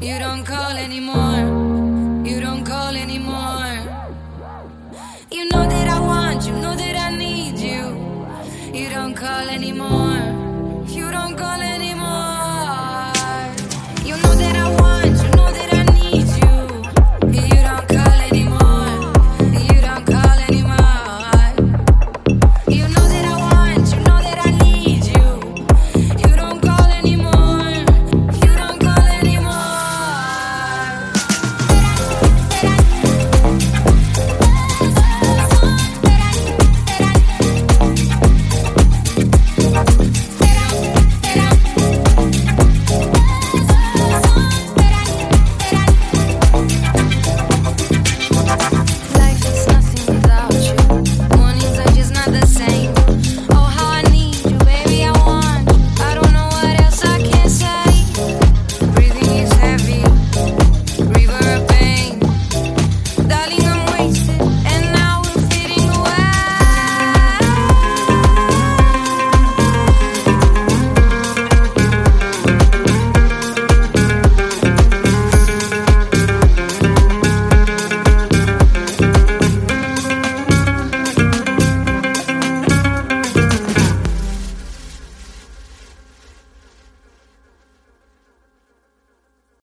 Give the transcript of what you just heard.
You don't call anymore. You don't call anymore. You know that I want you, know that I need you. You don't call anymore.